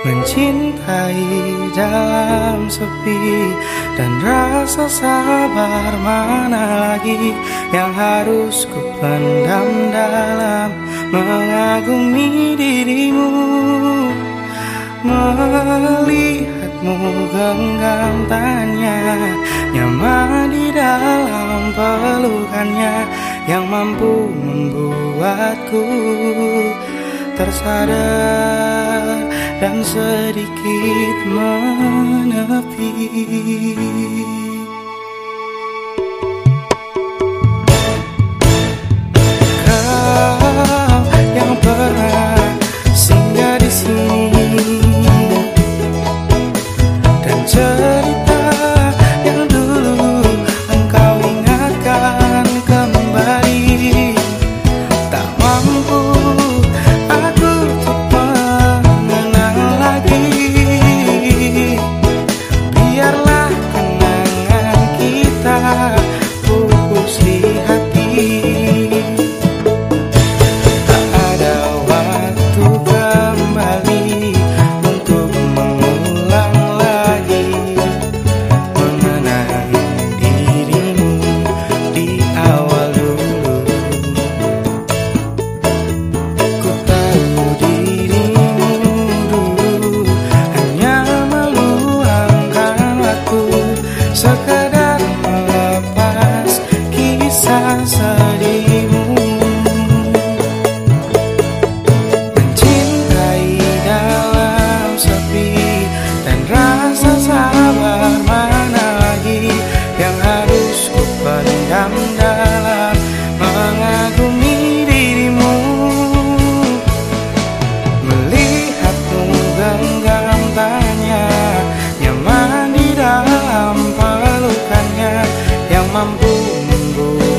Mencintai dalam sepi Dan rasa sabar mana lagi Yang harus ku pendam dalam Mengagumi dirimu? Melihatmu genggam tanya Nyaman di dalam pelukannya Yang mampu membuatku tersadar dan sedikit menepi.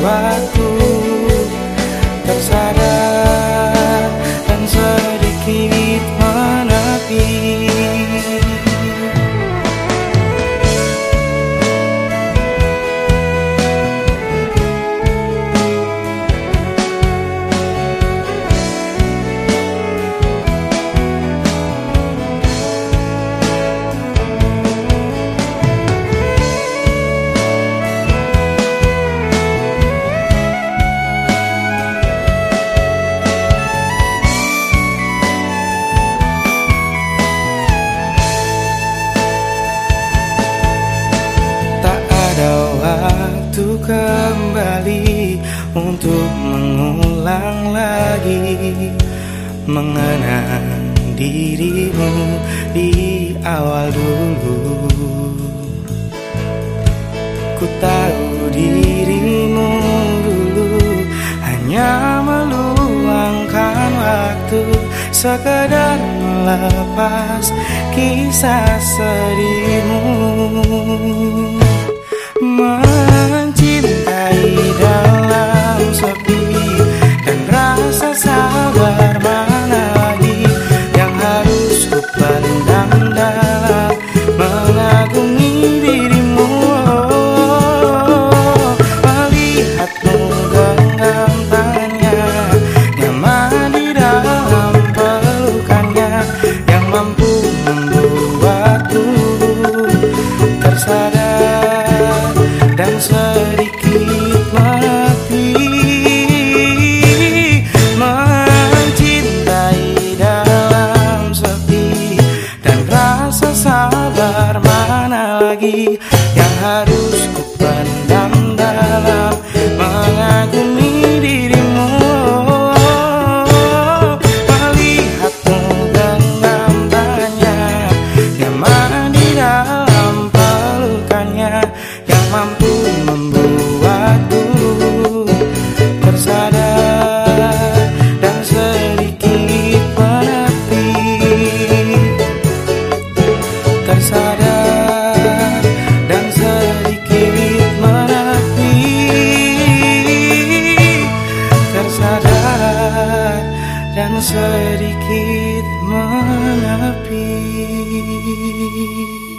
Waktu untuk mengulang lagi mengenang dirimu di awal dulu. Ku tahu dirimu dulu hanya meluangkan waktu sekedar melepas kisah sedihmu. Yang harus ku pendam sedikit menepi.